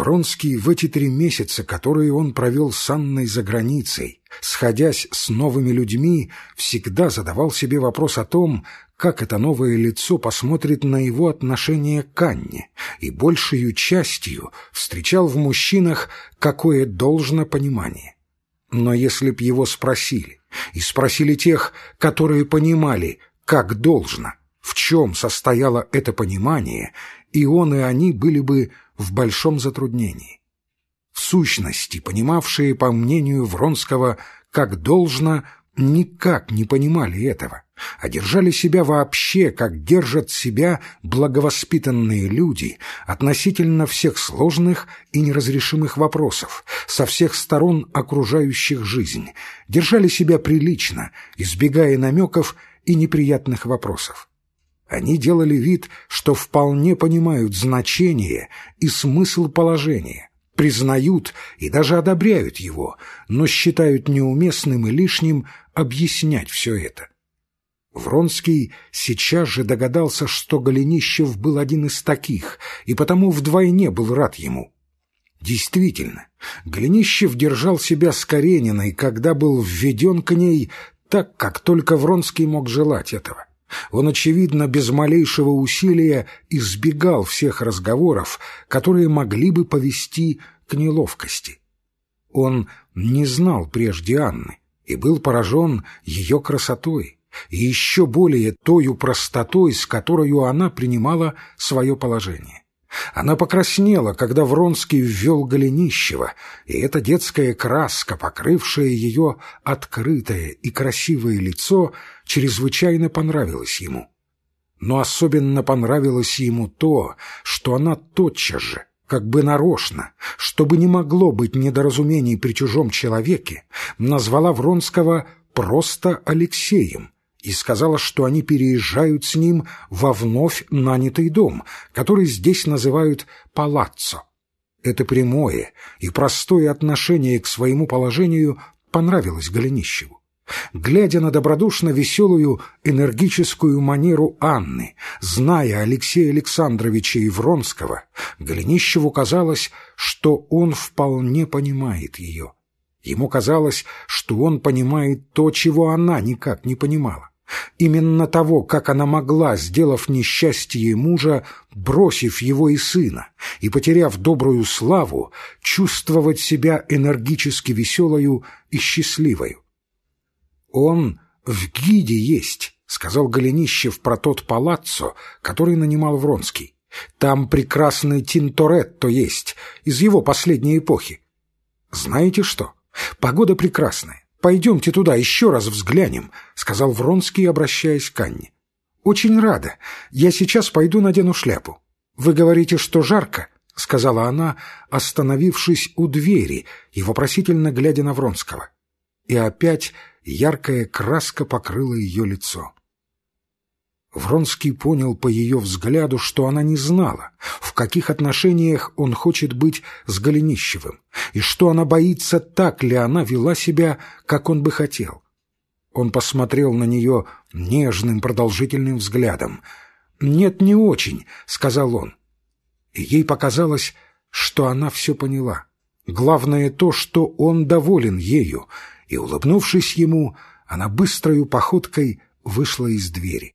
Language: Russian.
Вронский в эти три месяца, которые он провел с Анной за границей, сходясь с новыми людьми, всегда задавал себе вопрос о том, как это новое лицо посмотрит на его отношение к Анне, и большей частью встречал в мужчинах какое должно понимание. Но если б его спросили, и спросили тех, которые понимали, как должно, в чем состояло это понимание, и он и они были бы в большом затруднении. В сущности, понимавшие, по мнению Вронского, как должно, никак не понимали этого, а держали себя вообще, как держат себя благовоспитанные люди относительно всех сложных и неразрешимых вопросов, со всех сторон окружающих жизнь, держали себя прилично, избегая намеков и неприятных вопросов. Они делали вид, что вполне понимают значение и смысл положения, признают и даже одобряют его, но считают неуместным и лишним объяснять все это. Вронский сейчас же догадался, что Голенищев был один из таких, и потому вдвойне был рад ему. Действительно, Голенищев держал себя с Карениной, когда был введен к ней так, как только Вронский мог желать этого. Он, очевидно, без малейшего усилия избегал всех разговоров, которые могли бы повести к неловкости. Он не знал прежде Анны и был поражен ее красотой и еще более тою простотой, с которой она принимала свое положение. Она покраснела, когда Вронский ввел Голенищева, и эта детская краска, покрывшая ее открытое и красивое лицо, чрезвычайно понравилась ему. Но особенно понравилось ему то, что она тотчас же, как бы нарочно, чтобы не могло быть недоразумений при чужом человеке, назвала Вронского просто Алексеем, и сказала, что они переезжают с ним во вновь нанятый дом, который здесь называют палаццо. Это прямое и простое отношение к своему положению понравилось Голенищеву. Глядя на добродушно веселую энергическую манеру Анны, зная Алексея Александровича и Вронского, Голенищеву казалось, что он вполне понимает ее. Ему казалось, что он понимает то, чего она никак не понимала. Именно того, как она могла, сделав несчастье мужа, бросив его и сына, и потеряв добрую славу, чувствовать себя энергически веселою и счастливою. «Он в гиде есть», — сказал Голенищев про тот палаццо, который нанимал Вронский. «Там прекрасный Тинторетто есть, из его последней эпохи. Знаете что? Погода прекрасная. «Пойдемте туда, еще раз взглянем», — сказал Вронский, обращаясь к Анне. «Очень рада. Я сейчас пойду надену шляпу. Вы говорите, что жарко?» — сказала она, остановившись у двери и вопросительно глядя на Вронского. И опять яркая краска покрыла ее лицо. Вронский понял по ее взгляду, что она не знала, в каких отношениях он хочет быть с Голенищевым, и что она боится, так ли она вела себя, как он бы хотел. Он посмотрел на нее нежным продолжительным взглядом. «Нет, не очень», — сказал он. И ей показалось, что она все поняла. Главное то, что он доволен ею, и, улыбнувшись ему, она быстрою походкой вышла из двери.